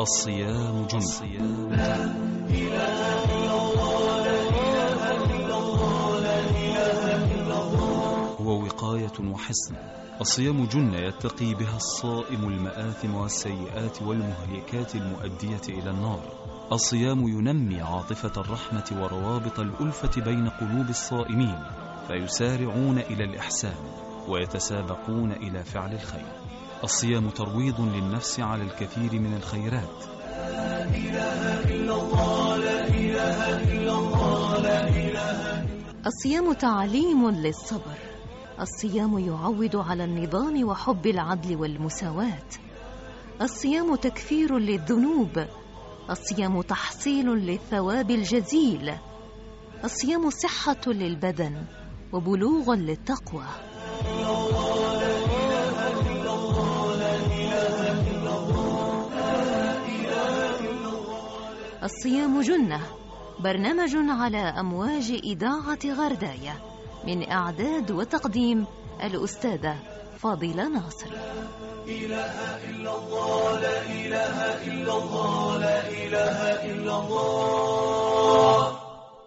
الصيام جنة هو وقاية وحسن. الصيام جنة يتقي بها الصائم المآثم والسيئات والمهلكات المؤدية إلى النار. الصيام ينمي عاطفة الرحمة وروابط الألفة بين قلوب الصائمين فيسارعون إلى الإحسان ويتسابقون إلى فعل الخير. الصيام ترويض للنفس على الكثير من الخيرات. الصيام تعليم للصبر. الصيام يعود على النظام وحب العدل والمساواة. الصيام تكفير للذنوب. الصيام تحصيل للثواب الجزيل. الصيام صحة للبدن وبلوغ للتقوى. الصيام جنة برنامج على أمواج إذاعة غرداية من إعداد وتقديم الأستاذة فاضلة ناصر.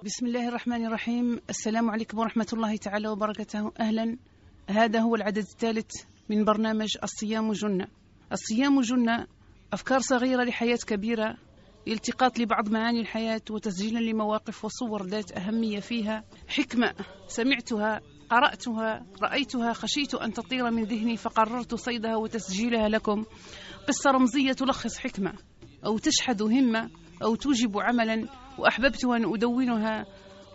بسم الله الرحمن الرحيم. السلام عليكم ورحمة الله تعالى وبركاته. أهلا. هذا هو العدد الثالث من برنامج الصيام جنة. الصيام جنة أفكار صغيرة لحياة كبيرة التقاط لبعض معاني الحياة وتسجيلا لمواقف وصور ذات أهمية فيها. حكمة سمعتها قرأتها رأيتها خشيت أن تطير من ذهني فقررت صيدها وتسجيلها لكم. قصة رمزية تلخص حكمة أو تشحذ همة أو توجب عملا وأحببت أن أدونها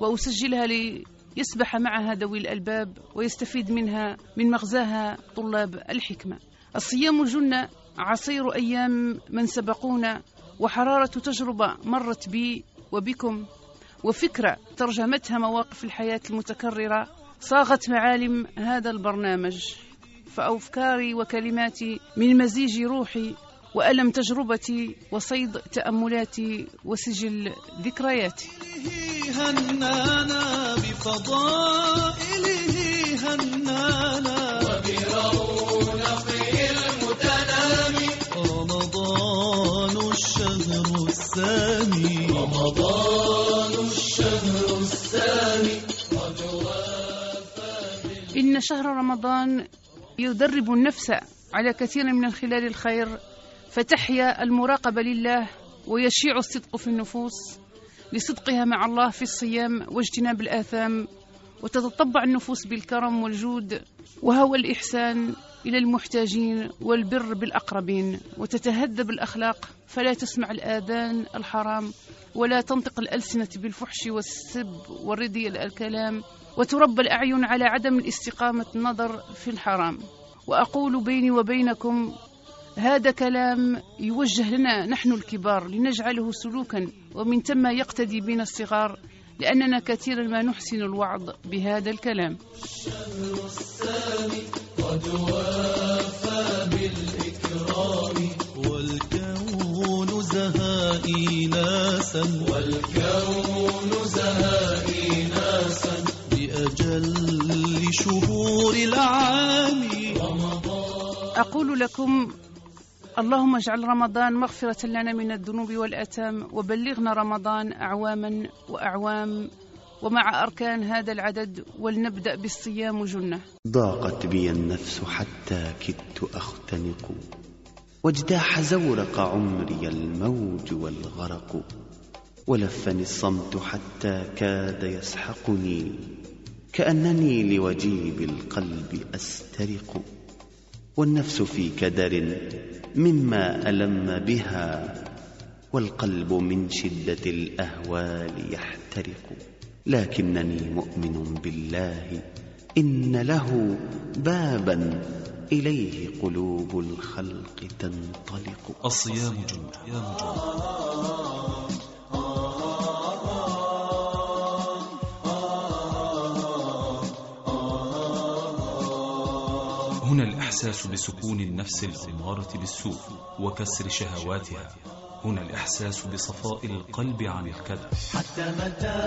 وأسجلها ليسبح معها ذوي الألباب ويستفيد منها من مغزاها طلاب الحكمة. الصيام جنة عصير أيام من سبقونا وحرارة تجربة مرت بي وبكم وفكرة ترجمتها مواقف الحياة المتكررة صاغت معالم هذا البرنامج. فأفكاري وكلماتي من مزيج روحي وألم تجربتي وصيد تأملاتي وسجل ذكرياتي. هنانا بفضائله هنانا الثاني. رمضان الشهر الثاني. إن شهر رمضان يدرب النفس على كثير من خلال الخير فتحيا المراقبة لله ويشيع الصدق في النفوس لصدقها مع الله في الصيام واجتناب الآثام. وتتطبع النفوس بالكرم والجود وهو الإحسان إلى المحتاجين والبر بالأقربين وتتهذب الأخلاق فلا تسمع الآذان الحرام ولا تنطق الألسنة بالفحش والسب والردي الكلام وتربى الأعين على عدم الاستقامة النظر في الحرام وأقول بيني وبينكم هذا كلام يوجه لنا نحن الكبار لنجعله سلوكا ومن ثم يقتدي بنا الصغار لأننا كثيرا ما نحسن الوعظ بهذا الكلام. والكون زهائي ناسا والكون زهائي ناسا بأجل شهور العام. أقول لكم اللهم اجعل رمضان مغفرة لنا من الذنوب والأثام وبلغنا رمضان أعواما وأعوام ومع أركان هذا العدد ولنبدأ بالصيام جنة. ضاقت بي النفس حتى كدت أختنق. واجتاح زورق عمري الموج والغرق. ولفني الصمت حتى كاد يسحقني. كأنني لوجيب القلب أسترق. والنفس في كدر مما ألم بها والقلب من شدة الأهوال يحترق. لكنني مؤمن بالله إن له بابا إليه قلوب الخلق تنطلق. الصيام جنة الإحساس بسكون النفس الأمارة بالسوء وكسر شهواتها. هنا الإحساس بصفاء القلب عن الكدر. حتى متى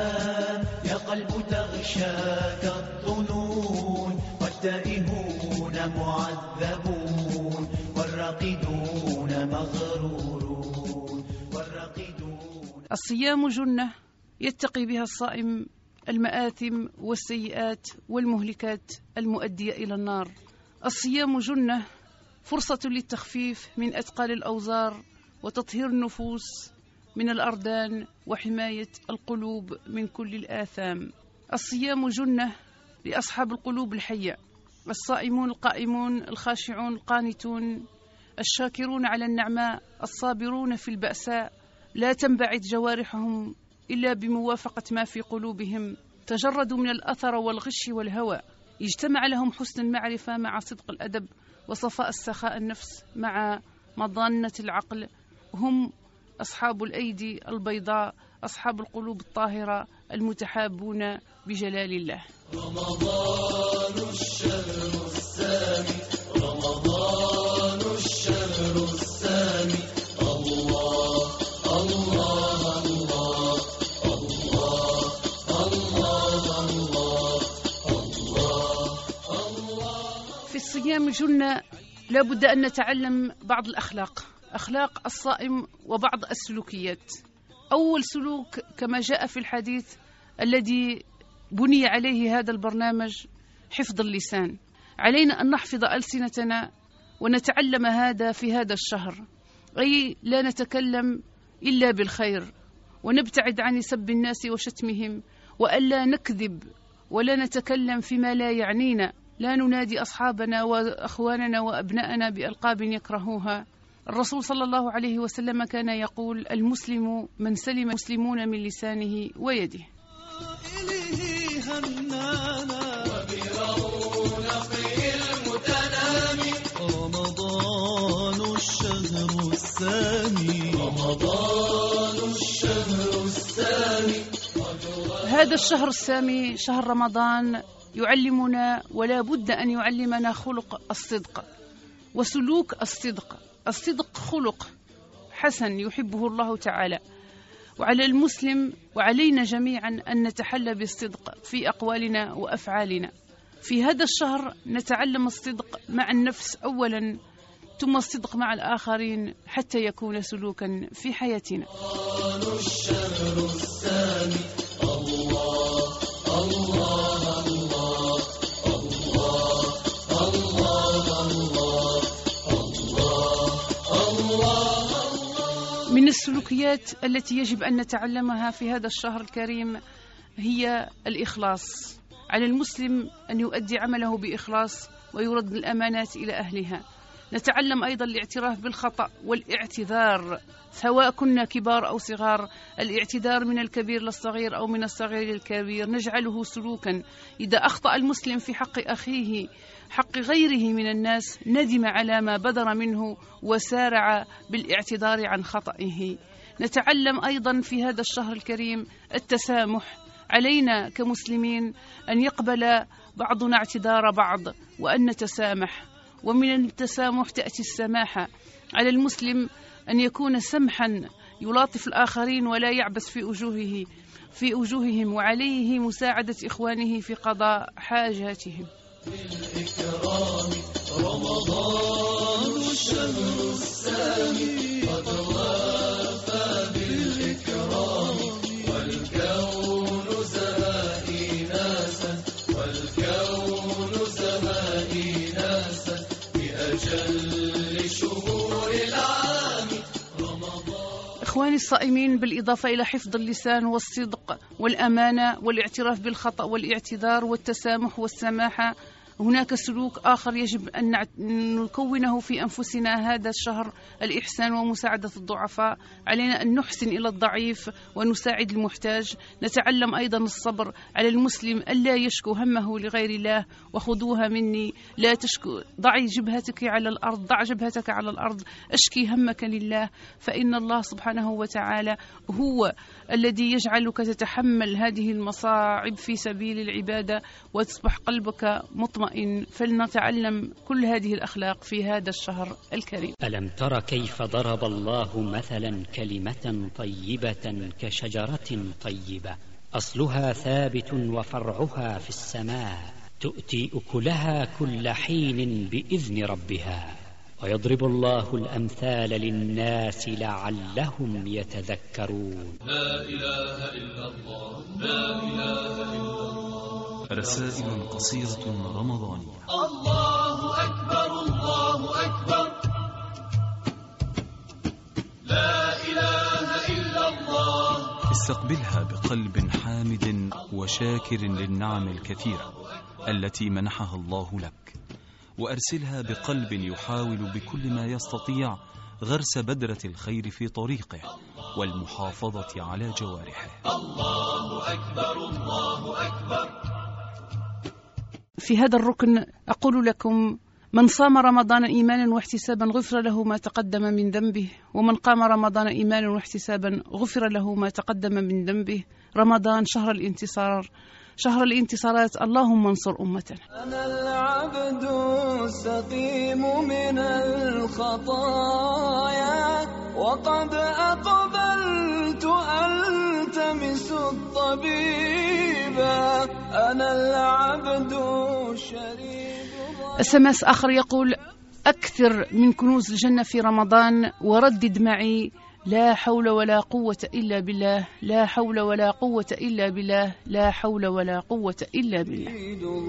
يا قلب تغشاك الظنون؟ والتائهون معذبون والراقدون مغرورون يعتقدون الصيام جنة يتقي بها الصائم المآثم والسيئات والمهلكات المؤدية إلى النار. الصيام جنة فرصة للتخفيف من أثقال الأوزار وتطهير النفوس من الأردان وحماية القلوب من كل الآثام. الصيام جنة لأصحاب القلوب الحية الصائمون القائمون الخاشعون القانتون الشاكرون على النعماء الصابرون في البأساء. لا تنبعث جوارحهم إلا بموافقة ما في قلوبهم. تجردوا من الأثر والغش والهوى. اجتمع لهم حسن المعرفة مع صدق الأدب وصفاء السخاء النفس مع مضانة العقل. هم أصحاب الأيدي البيضاء أصحاب القلوب الطاهرة المتحابون بجلال الله. في جنة لابد أن نتعلم بعض الأخلاق أخلاق الصائم وبعض السلوكيات. أول سلوك كما جاء في الحديث الذي بني عليه هذا البرنامج حفظ اللسان. علينا أن نحفظ ألسنتنا ونتعلم هذا في هذا الشهر. أي لا نتكلم إلا بالخير ونبتعد عن سب الناس وشتمهم وألا نكذب ولا نتكلم فيما لا يعنينا. لا ننادي أصحابنا وأخواننا وأبناءنا بألقاب يكرهوها. الرسول صلى الله عليه وسلم كان يقول المسلم من سلم المسلمون من لسانه ويده. رمضان الشهر الثاني رمضان الشهر الثاني هذا الشهر السامي شهر رمضان يعلمنا ولا بد أن يعلمنا خلق الصدق وسلوك الصدق. الصدق خلق. حسن يحبه الله تعالى. وعلى المسلم وعلينا جميعا أن نتحلى بالصدق في أقوالنا وأفعالنا. في هذا الشهر نتعلم الصدق مع النفس أولا ثم الصدق مع الآخرين حتى يكون سلوكا في حياتنا. من السلوكيات التي يجب أن نتعلمها في هذا الشهر الكريم هي الإخلاص. على المسلم أن يؤدي عمله بإخلاص ويرد الأمانات إلى أهلها. نتعلم أيضا الاعتراف بالخطأ والاعتذار سواء كنا كبار أو صغار الاعتذار من الكبير للصغير أو من الصغير للكبير نجعله سلوكا. إذا أخطأ المسلم في حق أخيه حق غيره من الناس ندم على ما بدر منه وسارع بالاعتذار عن خطئه. نتعلم أيضا في هذا الشهر الكريم التسامح. علينا كمسلمين أن يقبل بعضنا اعتذار بعض وأن نتسامح. ومن التسامح تأتي السماحة على المسلم أن يكون سمحا يلاطف الآخرين ولا يعبس في وجوهه في وجوههم وعليه مساعدة إخوانه في قضاء حاجاتهم. إخواني الصائمين بالإضافة إلى حفظ اللسان والصدق والأمانة والاعتراف بالخطأ والاعتذار والتسامح والسماحة هناك سلوك آخر يجب أن نكونه في أنفسنا هذا الشهر الإحسان ومساعدة الضعفاء. علينا أن نحسن إلى الضعيف ونساعد المحتاج. نتعلم أيضا الصبر على المسلم ألا يشكو همه لغير الله وخذوها مني. لا تشكو ضعي جبهتك على الأرض ضع جبهتك على الأرض. أشكي همك لله. فإن الله سبحانه وتعالى هو الذي يجعلك تتحمل هذه المصاعب في سبيل العبادة وتصبح قلبك مطمئن. فلنتعلم كل هذه الأخلاق في هذا الشهر الكريم. ألم تر كيف ضرب الله مثلا كلمة طيبة كشجرة طيبة؟ أصلها ثابت وفرعها في السماء تؤتي أكلها كل حين بإذن ربها. ويضرب الله الأمثال للناس لعلهم يتذكرون. رسائل قصيرة رمضانية. الله أكبر الله أكبر. لا إله إلا الله. استقبلها بقلب حامد وشاكر للنعم الكثيرة التي منحها الله لك. وأرسلها بقلب يحاول بكل ما يستطيع غرس بذرة الخير في طريقه والمحافظة على جوارحه. الله أكبر الله أكبر. في هذا الركن أقول لكم من صام رمضان إيمانا واحتسابا غفر له ما تقدم من ذنبه ومن قام رمضان إيمانا واحتسابا غفر له ما تقدم من ذنبه. رمضان شهر الانتصار شهر الانتصارات اللهم انصر أمتنا. أنا العبد السقيم من الخطايا وقد أقبلت ألتمس الطبيب. أنا العبد الشريف سماس آخر يقول أكثر من كنوز الجنة في رمضان وردد معي لا حول ولا قوة إلا بالله لا حول ولا قوة إلا بالله لا حول ولا قوة إلا بالله.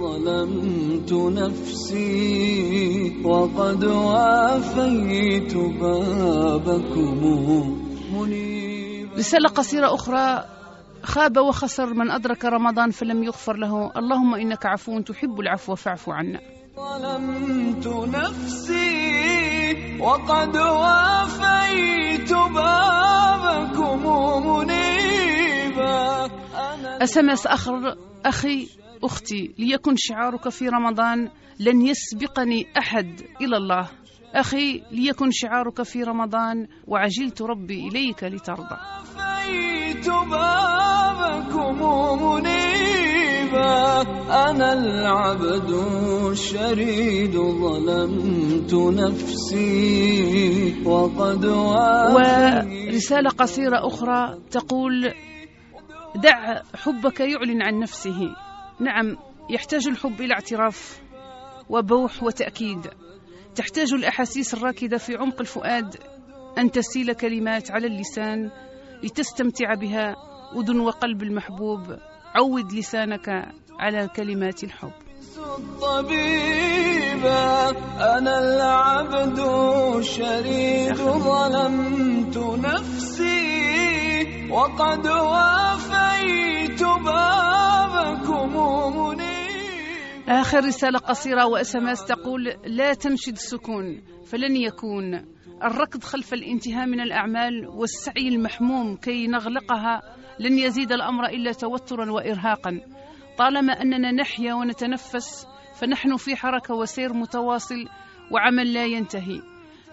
ظلمت نفسي وقد وافيت بابكم رسالة قصيرة أخرى خاب وخسر من أدرك رمضان فلم يغفر له. اللهم إنك عفو تحب العفو فاعف عنا. ظلمت نفسي وقد وافيت بابكم منيبا. أنا أسمس آخر أخي أختي ليكن شعارك في رمضان لن يسبقني أحد إلى الله. أخي ليكن شعارك في رمضان وعجلت ربي إليك لترضى. وافيت بابكم منيبا. أنا العبد الشريد ظلمت نفسي وقد ورسالة قصيرة أخرى تقول دع حبك يعلن عن نفسه. نعم يحتاج الحب إلى اعتراف وبوح وتأكيد. تحتاج الأحاسيس الراكدة في عمق الفؤاد أن تسيل كلمات على اللسان لتستمتع بها أذن وقلب المحبوب. عود لسانك على كلمات الحب. الطبيبا أنا العبد الشريد ظلمت نفسي وقد وافيت بابكم آخر رسالة قصيرة وأسماس تقول لا تنشد السكون فلن يكون. الركض خلف الانتهاء من الأعمال والسعي المحموم كي نغلقها لن يزيد الأمر إلا توترا وإرهاقا. طالما أننا نحيا ونتنفس فنحن في حركة وسير متواصل وعمل لا ينتهي.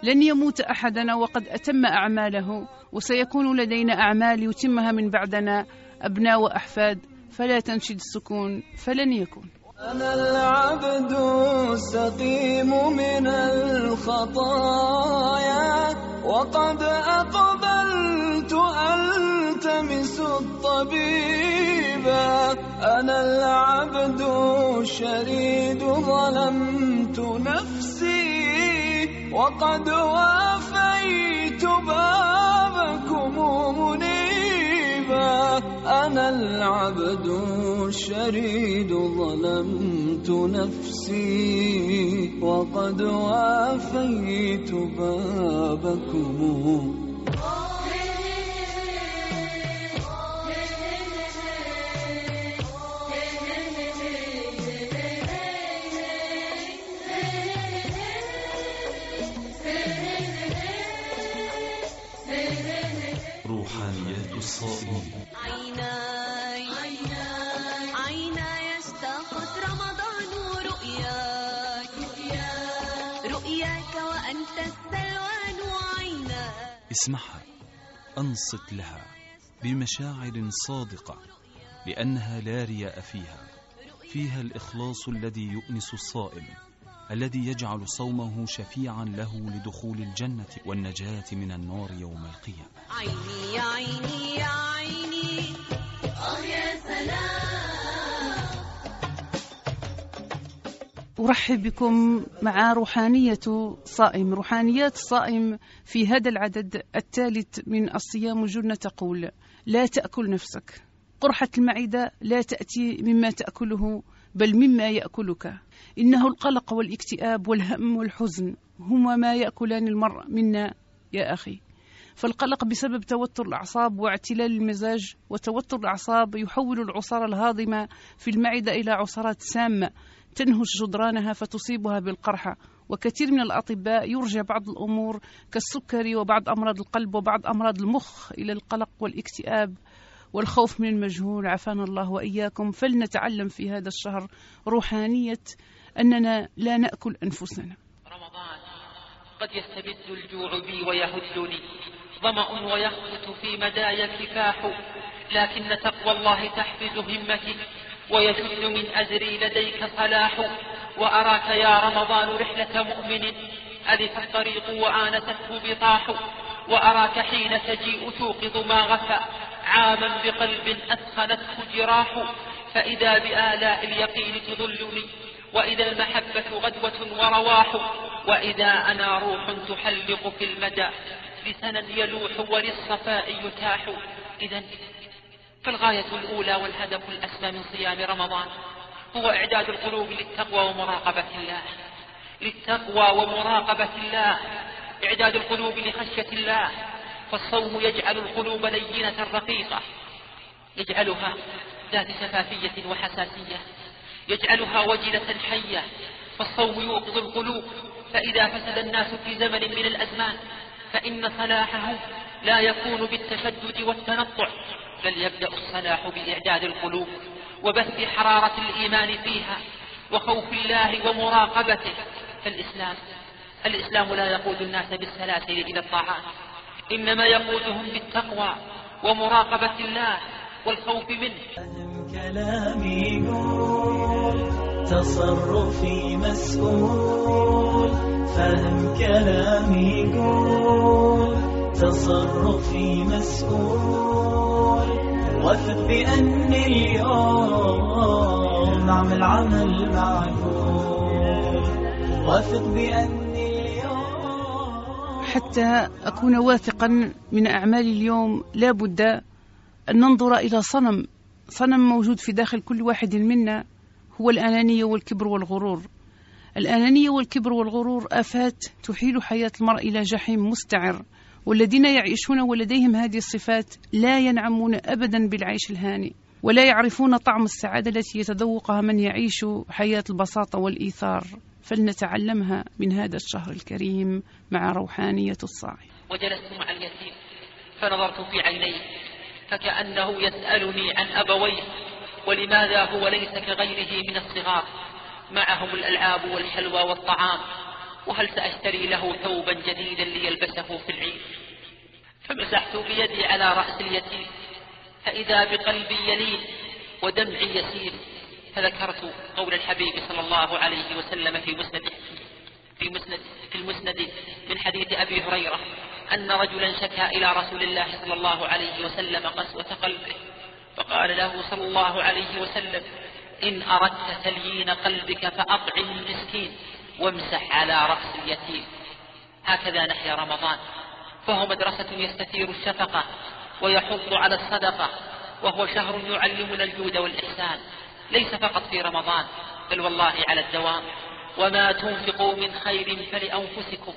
لن يموت أحدنا وقد أتم أعماله وسيكون لدينا أعمال يتمها من بعدنا أبناء وأحفاد فلا تنشد السكون فلن يكون. أنا العبد السقيم من الخطايا وقد أقبلت ألتمس الطبيب. أنا العبد الشريد ظلمت نفسي وقد وافيت بابكم أنا العبد الشريد ظلمت نفسي وقد وافيت بابكم. الصائمين. اسمعها أنصت لها بمشاعر صادقة لأنها لا رياء فيها فيها الإخلاص الذي يؤنس الصائم الذي يجعل صومه شفيعا له لدخول الجنة والنجاة من النار يوم القيامة. عيني يا عيني يا عيني. آه يا سلام. أرحب بكم مع روحانية صائم. روحانيات صائم في هذا العدد الثالث من الصيام جنة تقول لا تأكل نفسك. قرحة المعدة لا تأتي مما تأكله بل مما يأكلك. إنه القلق والاكتئاب والهم والحزن هما ما يأكلان المرء منا يا أخي. فالقلق بسبب توتر الأعصاب واعتلال المزاج وتوتر الأعصاب يحول العصارة الهاضمة في المعدة إلى عصارات سامة. تنهش جدرانها فتصيبها بالقرحة. وكثير من الأطباء يرجع بعض الأمور كالسكري وبعض أمراض القلب وبعض أمراض المخ إلى القلق والاكتئاب والخوف من المجهول. عافانا الله وإياكم. فلنتعلم في هذا الشهر روحانية أننا لا نأكل أنفسنا. رمضان قد يستبد الجوع بي ويهدني. ظمأ ويخبط في مداي كفاح. لكن تقوى الله تحفز همتي ويشد من أزري لديك صلاح وأراك يا رمضان رحلة مؤمن ألف الطريق وآنسته بطاح وأراك حين تجيء توقظ ما غفى عاما بقلب أثخنته جراح فإذا بآلاء اليقين تظلني وإذا المحبة غدوة ورواح وإذا أنا روح تحلق في المدى لسنا يلوح وللصفاء يتاح. إذا فالغاية الأولى والهدف الأسمى من صيام رمضان هو إعداد القلوب للتقوى ومراقبة الله. للتقوى ومراقبة الله. إعداد القلوب لخشية الله. فالصوم يجعل القلوب لينة رقيقة. يجعلها ذات شفافية وحساسية. يجعلها وجلة حية. فالصوم يوقظ القلوب. فإذا فسد الناس في زمن من الأزمان فإن صلاحه لا يكون بالتشدد والتنطع. بل يبدأ الصلاح بإعداد القلوب وبث حرارة الإيمان فيها وخوف الله ومراقبته. فالإسلام الإسلام لا يقود الناس بالسلاسل إلى الطاعات إنما يقودهم بالتقوى ومراقبة الله والخوف منه. كلامي نور تصرفي مسؤول. فهم كلامي قول تصرفي مسؤول. وثق بأني اليوم نعمل عمل معقول وثق بأني اليوم حتى أكون واثقا من أعمال اليوم لا بد أن ننظر إلى صنم. صنم موجود في داخل كل واحد منا هو الأنانية والكبر والغرور. الأنانية والكبر والغرور آفات تحيل حياة المرء إلى جحيم مستعر. والذين يعيشون ولديهم هذه الصفات لا ينعمون أبدا بالعيش الهانئ ولا يعرفون طعم السعادة التي يتذوقها من يعيش حياة البساطة والإيثار. فلنتعلمها من هذا الشهر الكريم مع روحانية الصائم وجلست مع اليتيم فنظرت في عينيه فكأنه يسألني عن أبويه ولماذا هو ليس كغيره من الصغار؟ معهم الألعاب والحلوى والطعام. وهل سأشتري له ثوبا جديدا ليلبسه في العيد؟ فمسحت بيدي على رأس اليتيم فإذا بقلبي يلين ودمعي يسير فذكرت قول الحبيب صلى الله عليه وسلم في مسند في مسند في المسند من حديث أبي هريرة أن رجلا شكا إلى رسول الله صلى الله عليه وسلم قسوة قلبه فقال له صلى الله عليه وسلم إن أردت تليين قلبك فأطعم المسكين. وامسح على رأس اليتيم. هكذا نحيا رمضان. فهو مدرسة يستثير الشفقة ويحض على الصدقة وهو شهر يعلمنا الجود والإحسان. ليس فقط في رمضان بل والله على الدوام. وما تنفقوا من خير فلأنفسكم.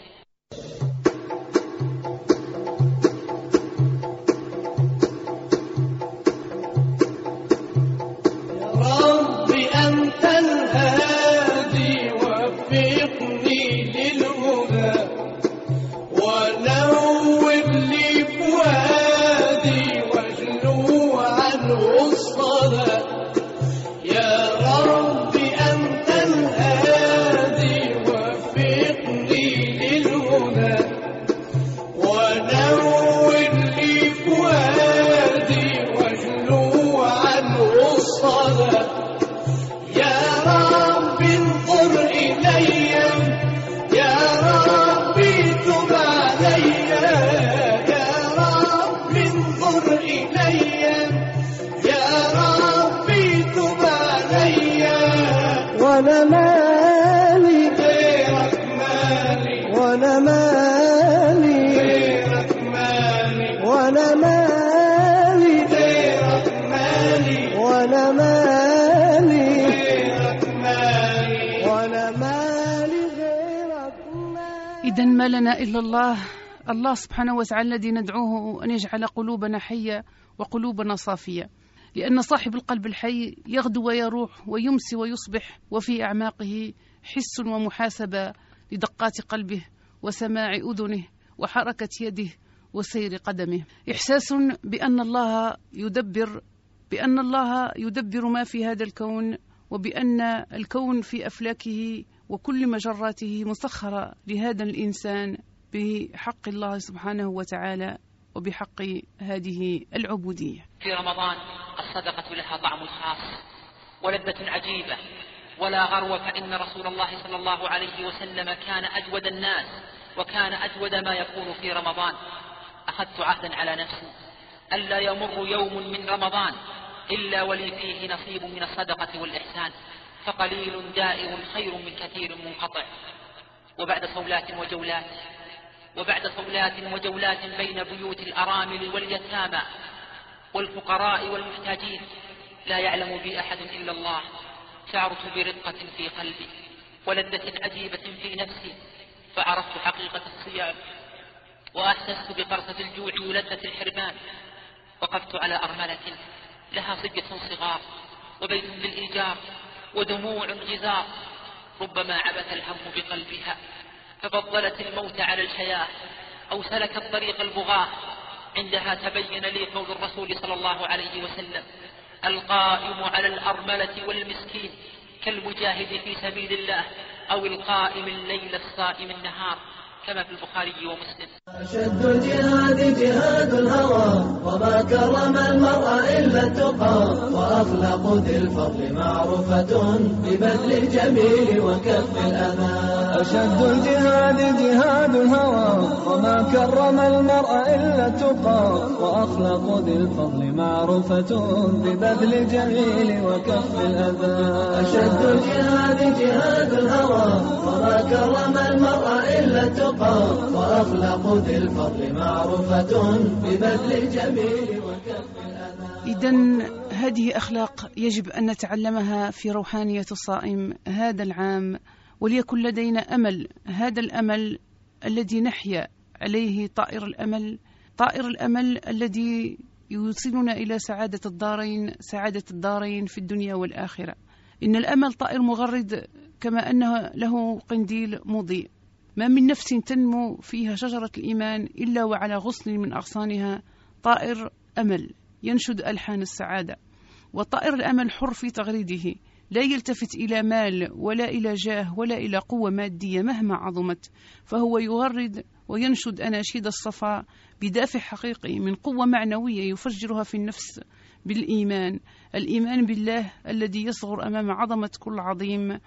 لنا إلا الله. الله سبحانه وتعالى الذي ندعوه أن يجعل قلوبنا حية وقلوبنا صافية. لأن صاحب القلب الحي يغدو ويروح ويمسي ويصبح وفي أعماقه حس ومحاسبة لدقات قلبه وسماع أذنه وحركة يده وسير قدمه. إحساس بأن الله يدبر بأن الله يدبر ما في هذا الكون وبأن الكون في أفلاكه وكل مجراته مسخرة لهذا الإنسان بحق الله سبحانه وتعالى وبحق هذه العبودية. في رمضان الصدقة لها طعم خاص ولذة عجيبة. ولا غرو فإن رسول الله صلى الله عليه وسلم كان أجود الناس وكان أجود ما يكون في رمضان. أخذت عهدا على نفسي. ألا يمر يوم من رمضان إلا ولي فيه نصيب من الصدقة والإحسان. فقليل دائم خير من كثير منقطع. وبعد صولات وجولات وبعد صولات وجولات بين بيوت الأرامل واليتامى والفقراء والمحتاجين لا يعلم بي أحد إلا الله شعرت برقة في قلبي ولذة عجيبة في نفسي فعرفت حقيقة الصيام وأحسست بقرصة الجوع ولذة الحرمان وقفت على أرملة لها صبية صغار وبيت بالإيجار ودموع غزار ربما عبث الهم بقلبها ففضلت الموت على الحياة أو سلكت طريق البغاة. عندها تبين لي قول الرسول صلى الله عليه وسلم القائم على الأرملة والمسكين كالمجاهد في سبيل الله أو القائم الليل الصائم النهار. كما في البخاري ومسلم. أشد الجهاد جهاد الهوى وما كرم المرء إلا التقى وأخلاق ذي الفضل معروفة ببذل الجميل وكف الأذى. أشد الجهاد جهاد الهوى وما كرم المرء إلا التقى وأخلاق ذي الفضل معروفة ببذل الجميل وكف الأذى. أشد الجهاد جهاد الهوى وما كرم المرء وأخلاق ذي الفضل معروفة ببذل الجميل وكف إذا هذه أخلاق يجب أن نتعلمها في روحانية الصائم هذا العام وليكن لدينا أمل هذا الأمل الذي نحيا عليه طائر الأمل طائر الأمل الذي يوصلنا إلى سعادة الدارين سعادة الدارين في الدنيا والآخرة. إن الأمل طائر مغرد كما أنه له قنديل مضيء. ما من نفس تنمو فيها شجرة الإيمان إلا وعلى غصن من أغصانها طائر أمل ينشد ألحان السعادة وطائر الأمل حر في تغريده لا يلتفت إلى مال ولا إلى جاه ولا إلى قوة مادية مهما عظمت فهو يغرد وينشد أناشيد الصفاء بدافع حقيقي من قوة معنوية يفجرها في النفس بالإيمان الإيمان بالله الذي يصغر أمام عظمة كل عظيم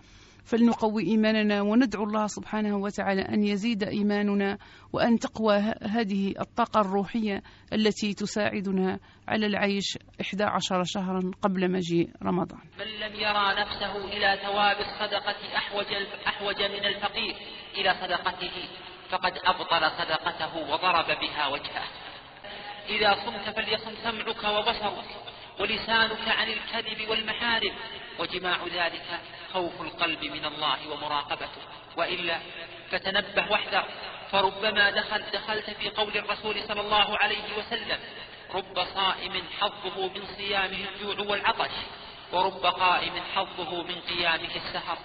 فلنقوي إيماننا وندعو الله سبحانه وتعالى أن يزيد إيماننا وأن تقوى هذه الطاقة الروحية التي تساعدنا على العيش 11 شهرا قبل مجيء رمضان. من لم يرى نفسه إلى ثواب الصدقة أحوج, أحوج من الفقير إلى صدقته فقد أبطل صدقته وضرب بها وجهه. إذا صمت فليصم سمعك وبصرك ولسانك عن الكذب والمحارم وجماع ذلك خوف القلب من الله ومراقبته. وإلا فتنبه واحذر فربما دخل دخلت في قول الرسول صلى الله عليه وسلم رب صائم حظه من صيامه الجوع والعطش ورب قائم حظه من قيامه السهر.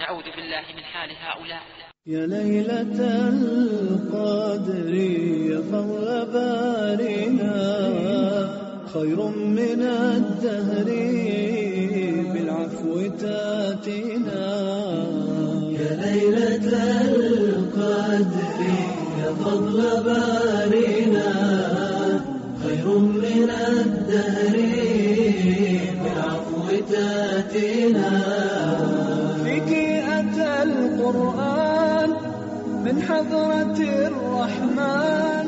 نعوذ بالله من حال هؤلاء. يا ليلة القدر يا فضل بارنا خير من الدهر بالعفو تاتينا يا ليلة القدر يا فضل بارنا خير من الدهر بالعفو تاتينا. فيك أتى القرآن من حضرة الرحمن.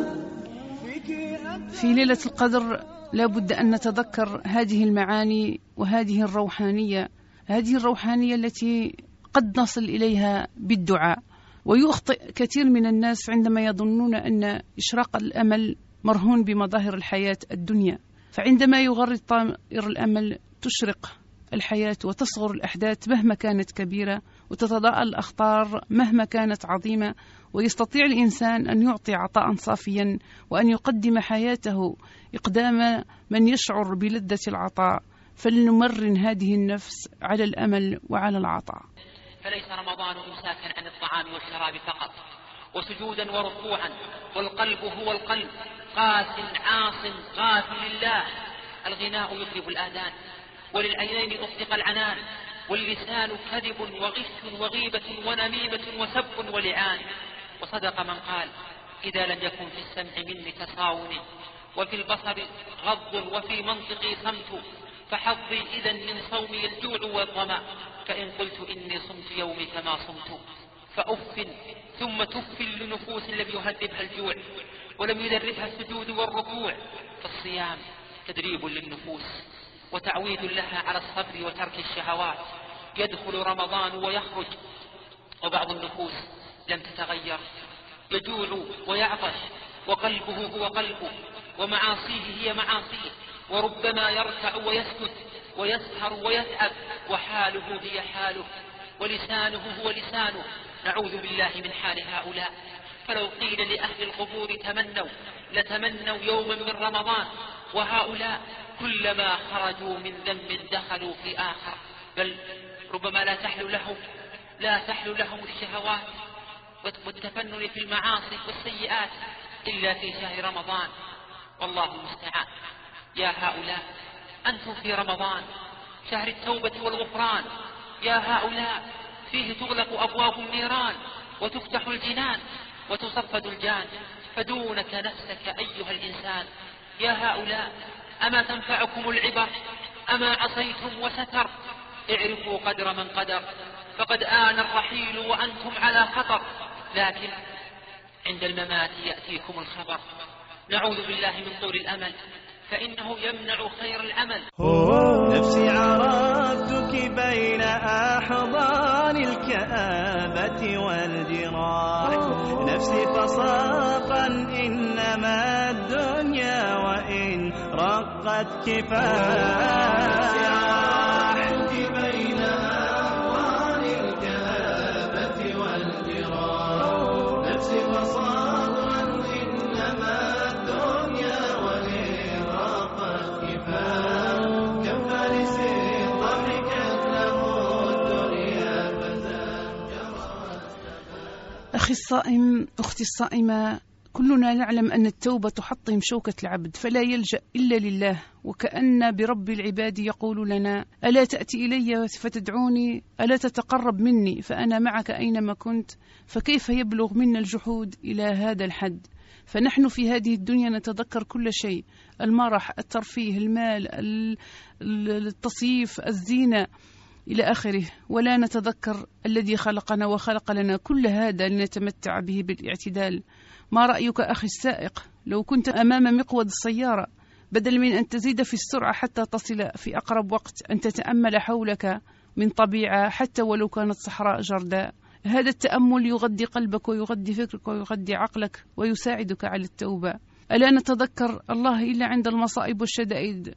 فيك أتى في ليلة القدر لا بد أن نتذكر هذه المعاني وهذه الروحانية. هذه الروحانية التي قد نصل إليها بالدعاء. ويخطئ كثير من الناس عندما يظنون أن إشراق الأمل مرهون بمظاهر الحياة الدنيا. فعندما يغرد طائر الأمل تشرق الحياة وتصغر الأحداث مهما كانت كبيرة وتتضاءل الأخطار مهما كانت عظيمة ويستطيع الإنسان أن يعطي عطاء صافيا وأن يقدم حياته إقدام من يشعر بلذة العطاء. فلنمرن هذه النفس على الأمل وعلى العطاء. فليس رمضان إمساكا عن الطعام والشراب فقط وسجودا وركوعا والقلب هو القلب قاس عاص غاف لله. الغناء يطرب الآذان وللعينين أصدق العنان واللسان كذب وغش وغيبة ونميمة وسب ولعان. وصدق من قال إذا لم يكن في السمع مني تصاون وفي البصر غض وفي منطقي صمت. فحظي إذا من صومي الجوع والظمأ فإن قلت إني صمت يومي كما صمت. فأف ثم تف لنفوس لم يهذبها الجوع ولم يدربها السجود والركوع. فالصيام تدريب للنفوس وتعويد لها على الصبر وترك الشهوات. يدخل رمضان ويخرج وبعض النفوس لم تتغير. يجوع ويعطش وقلبه هو قلبه ومعاصيه هي معاصيه. وربما يركع ويسكت ويسهر ويتعب وحاله هي حاله ولسانه هو لسانه. نعوذ بالله من حال هؤلاء. فلو قيل لأهل القبور تمنوا لتمنوا يوما من رمضان وهؤلاء كلما خرجوا من ذنب دخلوا في آخر. بل ربما لا تحلو لهم لا تحلو لهم الشهوات والتفنن في المعاصي والسيئات إلا في شهر رمضان. والله المستعان. يا هؤلاء أنتم في رمضان شهر التوبة والغفران. يا هؤلاء فيه تغلق أبواب النيران وتفتح الجنان وتصفد الجان. فدونك نفسك أيها الإنسان. يا هؤلاء أما تنفعكم العبر أما عصيتم وستر اعرفوا قدر من قدر. فقد آن الرحيل وأنتم على خطر. لكن عند الممات يأتيكم الخبر. نعوذ بالله من طول الأمل. فإنه يمنع خير العمل نفسي عرفتك بين أحضان الكآبة والجراح نفسي فصاقا إنما الدنيا وإن رقت كفاح أخي الصائم أختي الصائمة كلنا نعلم أن التوبة تحطم شوكة العبد فلا يلجأ إلا لله وكأن برب العباد يقول لنا ألا تأتي إلي فتدعوني؟ ألا تتقرب مني؟ فأنا معك أينما كنت فكيف يبلغ منا الجحود إلى هذا الحد؟ فنحن في هذه الدنيا نتذكر كل شيء المرح الترفيه المال ال- ال- التصيف الزينة. إلى آخره. ولا نتذكر الذي خلقنا وخلق لنا كل هذا لنتمتع به بالاعتدال. ما رأيك أخي السائق؟ لو كنت أمام مقود السيارة بدل من أن تزيد في السرعة حتى تصل في أقرب وقت أن تتأمل حولك من طبيعة حتى ولو كانت صحراء جرداء. هذا التأمل يغذي قلبك ويغذي فكرك ويغذي عقلك ويساعدك على التوبة. ألا نتذكر الله إلا عند المصائب والشدائد.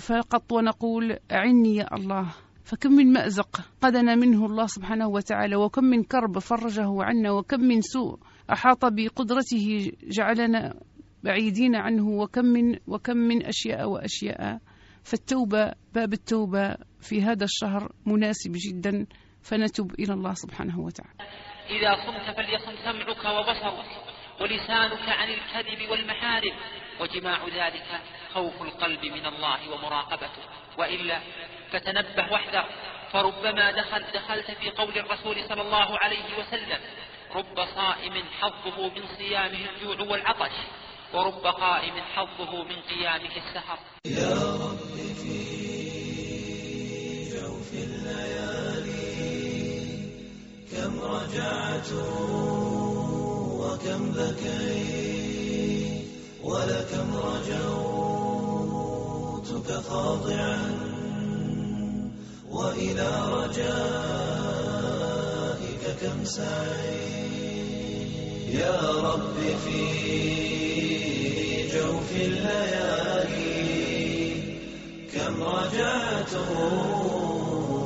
فقط ونقول أعني يا الله. فكم من مأزق قدنا منه الله سبحانه وتعالى وكم من كرب فرجه عنا وكم من سوء أحاط بقدرته جعلنا بعيدين عنه وكم من وكم من أشياء وأشياء. فالتوبة باب التوبة في هذا الشهر مناسب جدا فنتوب إلى الله سبحانه وتعالى. إذا صمت فليصم سمعك وبصرك ولسانك عن الكذب والمحارم وجماع ذلك خوف القلب من الله ومراقبته. وإلا فتنبه واحذر فربما دخل دخلت في قول الرسول صلى الله عليه وسلم رب صائم حظه من صيامه الجوع والعطش ورب قائم حظه من قيامه السهر. جوف الليالي كم رجعت وكم بكيت ولكم رجوتك خاضعا. وإلى رجائك كم سعيت يا رب في جوف الليالي كم رجعت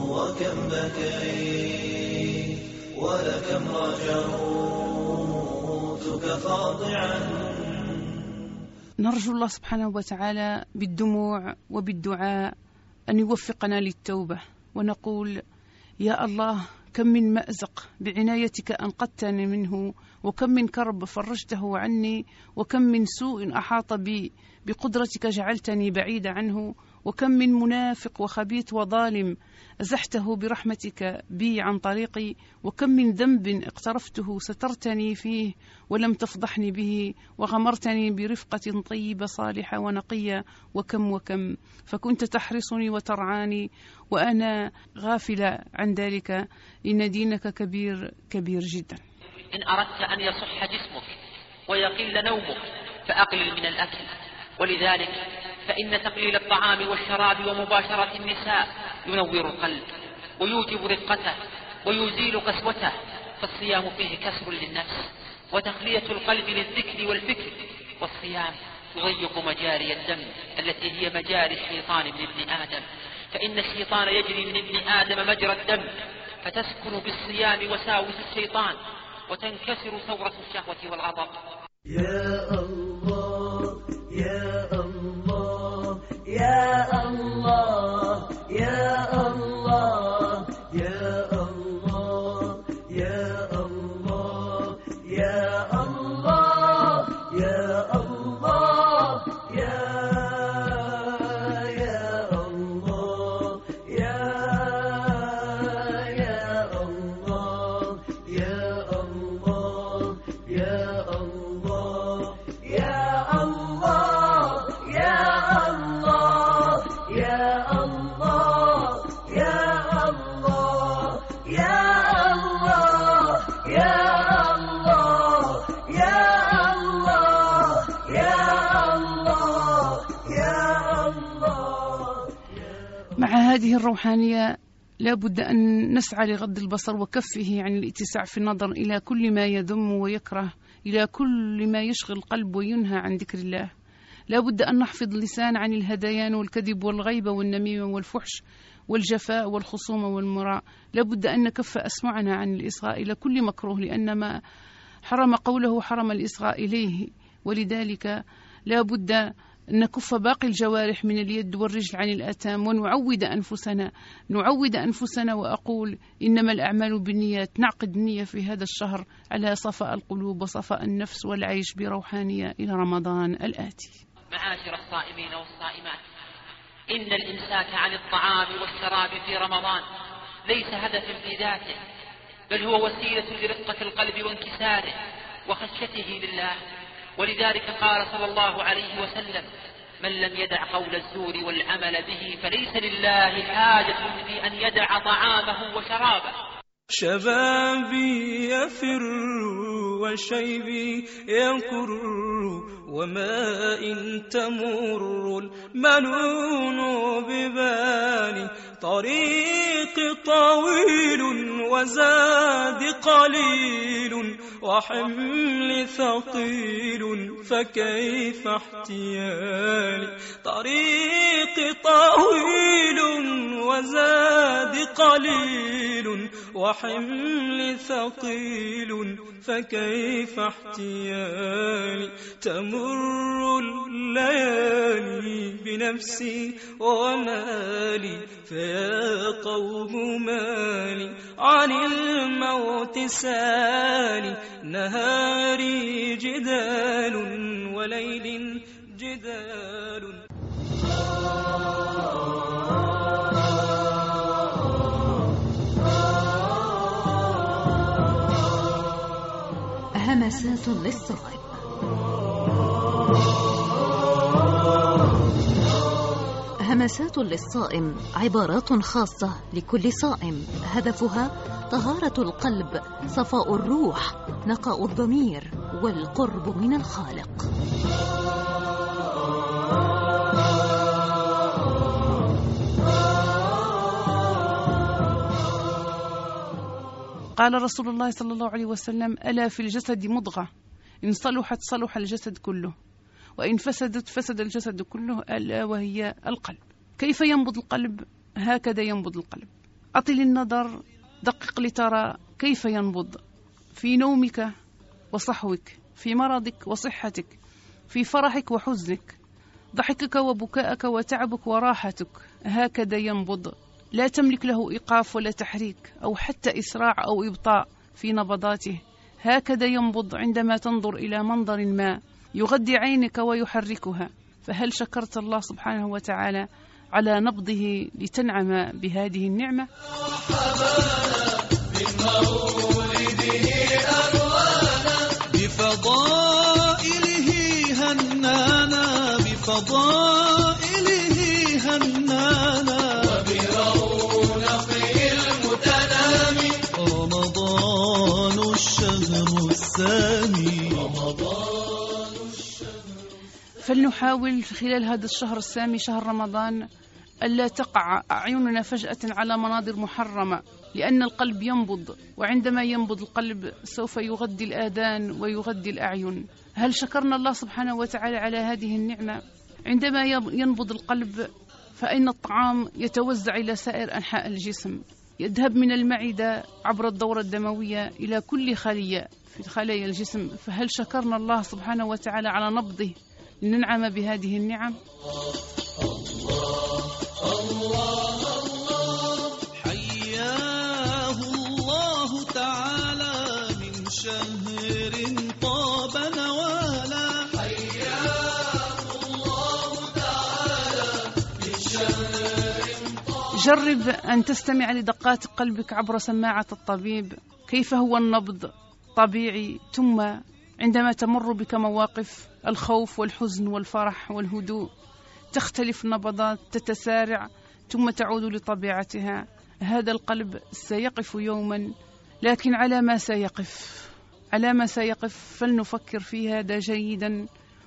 وكم بكيت ولكم رجوتك خاضعا. نرجو الله سبحانه وتعالى بالدموع وبالدعاء أن يوفقنا للتوبة. ونقول يا الله كم من مأزق بعنايتك أنقذتني منه وكم من كرب فرجته عني وكم من سوء أحاط بي بقدرتك جعلتني بعيد عنه وكم من منافق وخبيث وظالم أزحته برحمتك بي عن طريقي وكم من ذنب اقترفته سترتني فيه ولم تفضحني به وغمرتني برفقة طيبة صالحة ونقية وكم وكم. فكنت تحرسني وترعاني وأنا غافلة عن ذلك. إن دينك كبير كبير جدا. إن أردت أن يصح جسمك ويقل نومك فأقلل من الأكل. ولذلك فإن تقليل الطعام والشراب ومباشرة النساء ينور القلب ويوجب رقته ويزيل قسوته فالصيام فيه كسر للنفس وتخلية القلب للذكر والفكر والصيام يضيق مجاري الدم التي هي مجاري الشيطان من ابن آدم. فإن الشيطان يجري من ابن آدم مجرى الدم فتسكن بالصيام وساوس الشيطان وتنكسر ثورة الشهوة والغضب يا الله يا الروحانية لا بد أن نسعى لغض البصر وكفه عن الاتساع في النظر إلى كل ما يذم ويكره إلى كل ما يشغل القلب وينهى عن ذكر الله. لا بد أن نحفظ اللسان عن الهذيان والكذب والغيبة والنميمة والفحش والجفاء والخصومة والمراء. لا بد أن نكف أسمعنا عن الإصغاء إلى كل مكروه لأن ما حرم قوله حرم الإصغاء إليه. ولذلك لا بد نكف باقي الجوارح من اليد والرجل عن الآثام ونعود أنفسنا نعود أنفسنا وأقول إنما الأعمال بالنيات نعقد النية في هذا الشهر على صفاء القلوب وصفاء النفس والعيش بروحانية إلى رمضان الآتي. معاشر الصائمين والصائمات إن الإمساك عن الطعام والشراب في رمضان ليس هدفا في ذاته بل هو وسيلة لرقة القلب وانكساره وخشيته لله. ولذلك قال صلى الله عليه وسلم من لم يدع قول الزور والعمل به فليس لله حاجة في أن يدع طعامه وشرابه. شبابي يفر وشيبي يكر وما إن تمر المنون ببالي طريق طويل وزاد قليل وحمل ثقيل فكيف احتيالي طريق طويل وزاد قليل ثقيل فكيف احتيالي؟ تمر الليالي بنفسي ومالي فيا قوم مالي عن الموت سالي. نهاري جدال وليل جدال. همسات للصائم همسات للصائم عبارات خاصة لكل صائم. هدفها طهارة القلب صفاء الروح نقاء الضمير والقرب من الخالق. قال رسول الله صلى الله عليه وسلم ألا في الجسد مضغة إن صلحت صلح الجسد كله وإن فسدت فسد الجسد كله ألا وهي القلب. كيف ينبض القلب؟ هكذا ينبض القلب. أطل النظر دقق لترى كيف ينبض؟ في نومك وصحوك في مرضك وصحتك في فرحك وحزنك ضحكك وبكاءك وتعبك وراحتك هكذا ينبض لا تملك له إيقاف ولا تحريك أو حتى إسراع أو إبطاء في نبضاته. هكذا ينبض عندما تنظر إلى منظر ما يغذي عينك ويحركها. فهل شكرت الله سبحانه وتعالى على نبضه لتنعم بهذه النعمة؟ بفضائله هنانا بفضائله الشهر السامي رمضان فلنحاول خلال هذا الشهر السامي شهر رمضان ألا تقع أعيننا فجأة على مناظر محرمة لأن القلب ينبض وعندما ينبض القلب سوف يغذي الآذان ويغذي الأعين. هل شكرنا الله سبحانه وتعالى على هذه النعمة؟ عندما ينبض القلب فإن الطعام يتوزع إلى سائر أنحاء الجسم. يذهب من المعدة عبر الدورة الدموية إلى كل خلية في خلايا الجسم. فهل شكرنا الله سبحانه وتعالى على نبضه لننعم بهذه النعم؟ حياه الله تعالى من شهر طاب جرب أن تستمع لدقات قلبك عبر سماعة الطبيب. كيف هو النبض طبيعي؟ ثم عندما تمر بك مواقف الخوف والحزن والفرح والهدوء تختلف النبضات تتسارع ثم تعود لطبيعتها. هذا القلب سيقف يوما لكن على ما سيقف؟ على ما سيقف؟ فلنفكر في هذا جيدا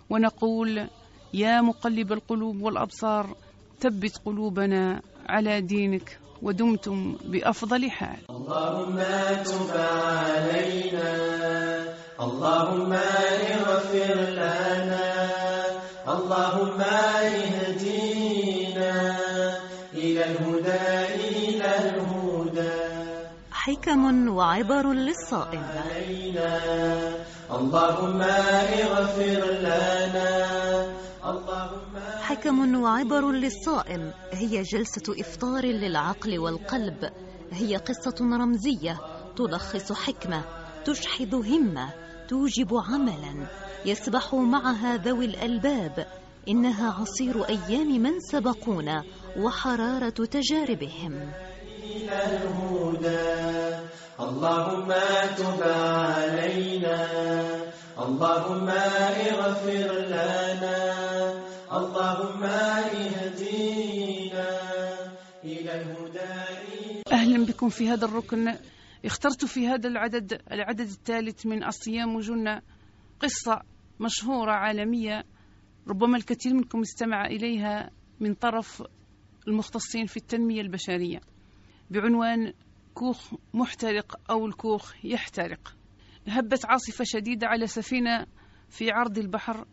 ونقول يا مقلب القلوب والأبصار ثبت قلوبنا على دينك ودمتم بأفضل حال. اللهم تب علينا. اللهم اغفر لنا. اللهم اهدينا إلى الهدى إلى الهدى. حكم وعبر للصائم. علينا. اللهم اغفر لنا. اللهم حكم وعبر للصائم. هي جلسة إفطار للعقل والقلب. هي قصة رمزية تلخص حكمة تشحذ همة توجب عملا. يسبح معها ذوي الألباب. إنها عصير أيام من سبقونا وحرارة تجاربهم. الهدى اللهم تب علينا. اللهم اغفر لنا. اللهم اهدينا إلى الهدى. أهلا بكم في هذا الركن. اخترت في هذا العدد العدد الثالث من الصيام جنة قصة مشهورة عالمية. ربما الكثير منكم استمع إليها من طرف المختصين في التنمية البشرية. بعنوان كوخ محترق أو الكوخ يحترق هبت عاصفة شديدة على سفينة في عرض البحر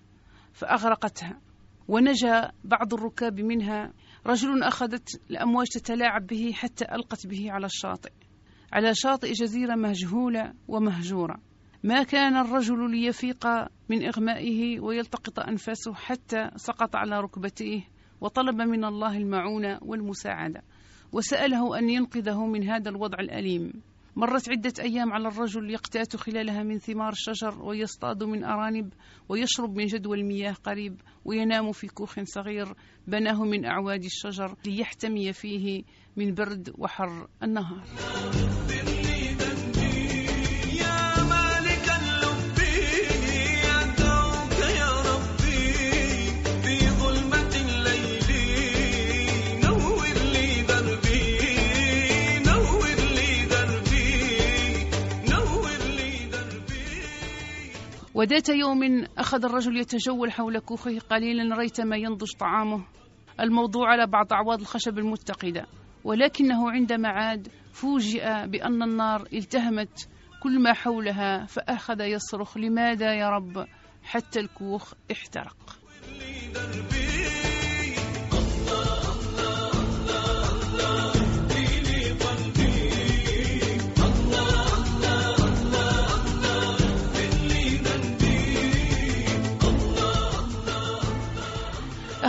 فأغرقتها. ونجا بعض الركاب منها رجل أخذت الأمواج تتلاعب به حتى ألقت به على الشاطئ على شاطئ جزيرة مجهولة ومهجورة. ما كان الرجل ليفيق من إغمائه ويلتقط أنفاسه حتى سقط على ركبتيه وطلب من الله المعونة والمساعدة. وسأله أن ينقذه من هذا الوضع الأليم. مرت عدة أيام على الرجل يقتات خلالها من ثمار الشجر ويصطاد من أرانب ويشرب من جدول المياه قريب وينام في كوخ صغير بناه من أعواد الشجر ليحتمي فيه من برد وحر النهار. وذات يوم أخذ الرجل يتجول حول كوخه قليلا ريتما ينضج طعامه. الموضوع على بعض أعواض الخشب المتقدة. ولكنه عندما عاد فوجئ بأن النار التهمت كل ما حولها فأخذ يصرخ لماذا يا رب؟ حتى الكوخ احترق.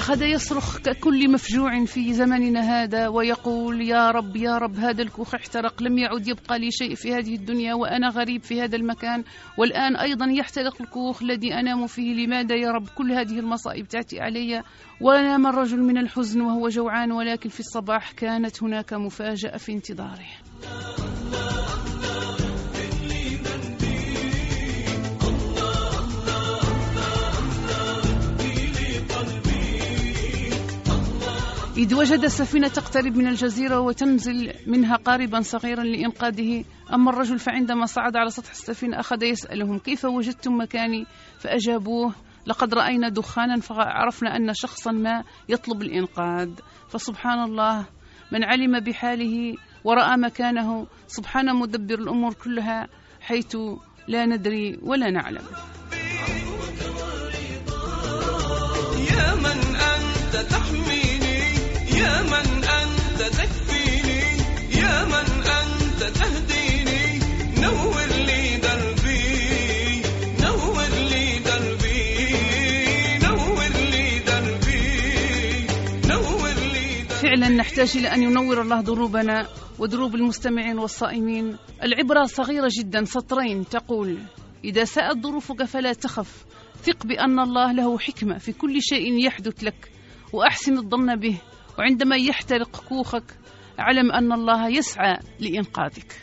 أخذ يصرخ ككل مفجوع في زمننا هذا ويقول يا رب يا رب هذا الكوخ احترق لم يعد يبقى لي شيء في هذه الدنيا وأنا غريب في هذا المكان. والآن أيضا يحترق الكوخ الذي أنام فيه لماذا يا رب؟ كل هذه المصائب تأتي علي ونام الرجل من الحزن وهو جوعان ولكن في الصباح كانت هناك مفاجأة في انتظاره. إذ وجد السفينة تقترب من الجزيرة وتنزل منها قاربا صغيرا لإنقاذه. أما الرجل فعندما صعد على سطح السفينة أخذ يسألهم كيف وجدتم مكاني؟ فأجابوه لقد رأينا دخانا فعرفنا أن شخصا ما يطلب الإنقاذ. فسبحان الله من علم بحاله ورأى مكانه سبحان مدبر الأمور كلها حيث لا ندري ولا نعلم. يا من أنت تحميني يا من أنت تكفيني يا من أنت تهديني. نور لي دربي نور لي دربي نور لي دربي نور لي دربي. فعلا نحتاج إلى أن ينور الله دروبنا ودروب المستمعين والصائمين. العبرة صغيرة جدا سطرين تقول إذا ساءت ظروفك فلا تخف ثق بأن الله له حكمة في كل شيء يحدث لك وأحسن الظن به. وعندما يحترق كوخك اعلم أن الله يسعى لإنقاذك.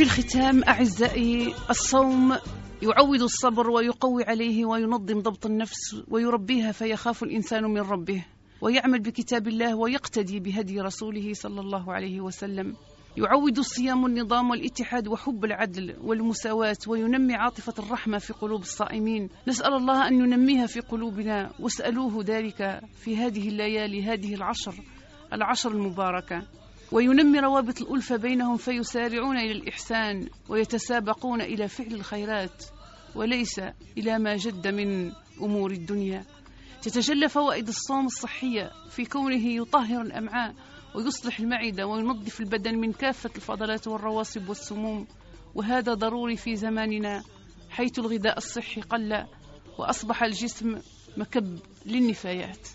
في الختام أعزائي الصوم يعود الصبر ويقوي عليه وينظم ضبط النفس ويربيها فيخاف الإنسان من ربه ويعمل بكتاب الله ويقتدي بهدي رسوله صلى الله عليه وسلم. يعود الصيام النظام والاتحاد وحب العدل والمساواة وينمي عاطفة الرحمة في قلوب الصائمين. نسأل الله أن ينميها في قلوبنا. واسألوه ذلك في هذه الليالي هذه العشر العشر المباركة. وينمي روابط الألفة بينهم فيسارعون إلى الإحسان ويتسابقون إلى فعل الخيرات وليس إلى ما جد من أمور الدنيا. تتجلى فوائد الصوم الصحية في كونه يطهر الأمعاء ويصلح المعدة وينظف البدن من كافة الفضلات والرواسب والسموم وهذا ضروري في زماننا حيث الغذاء الصحي قل وأصبح الجسم مكب للنفايات.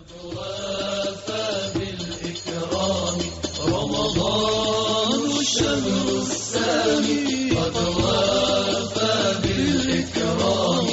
رمضان الشهر السامي قد وافى بالإكرام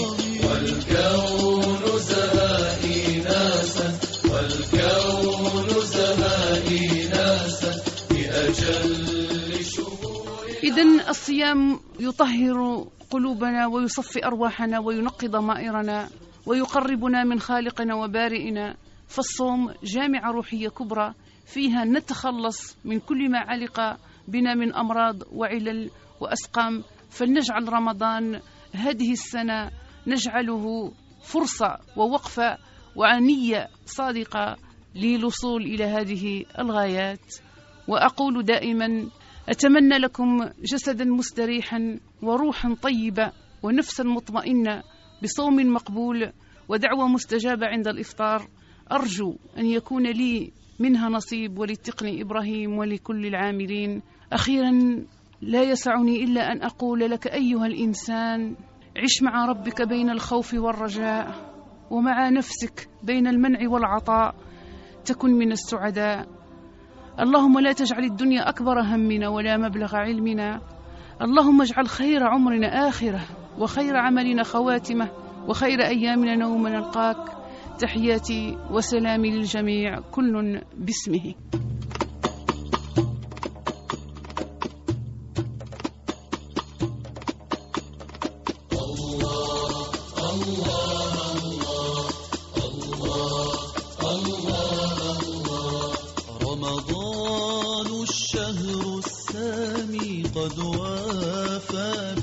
والكون زهائي ناسا والكون زهائي ناسا بأجل شهور إذا الصيام يطهر قلوبنا ويصفي أرواحنا وينقي ضمائرنا ويقربنا من خالقنا وبارئنا فالصوم جامعة روحية كبرى فيها نتخلص من كل ما علق بنا من أمراض وعلل وأسقام. فلنجعل رمضان هذه السنة نجعله فرصة ووقفة وعنية صادقة للوصول إلى هذه الغايات. وأقول دائما أتمنى لكم جسدا مستريحا وروحا طيبة ونفسا مطمئنة. بصوم مقبول ودعوة مستجابة عند الإفطار أرجو أن يكون لي منها نصيب وللتقن إبراهيم ولكل العاملين. أخيرا لا يسعني إلا أن أقول لك أيها الإنسان عش مع ربك بين الخوف والرجاء ومع نفسك بين المنع والعطاء تكن من السعداء. اللهم لا تجعل الدنيا أكبر همنا ولا مبلغ علمنا. اللهم اجعل خير عمرنا آخرة. وخير عملنا خواتمة وخير أيامنا نوم نلقاك. تحياتي وسلامي للجميع كل باسمه. رمضان الشهر السامي قد وافى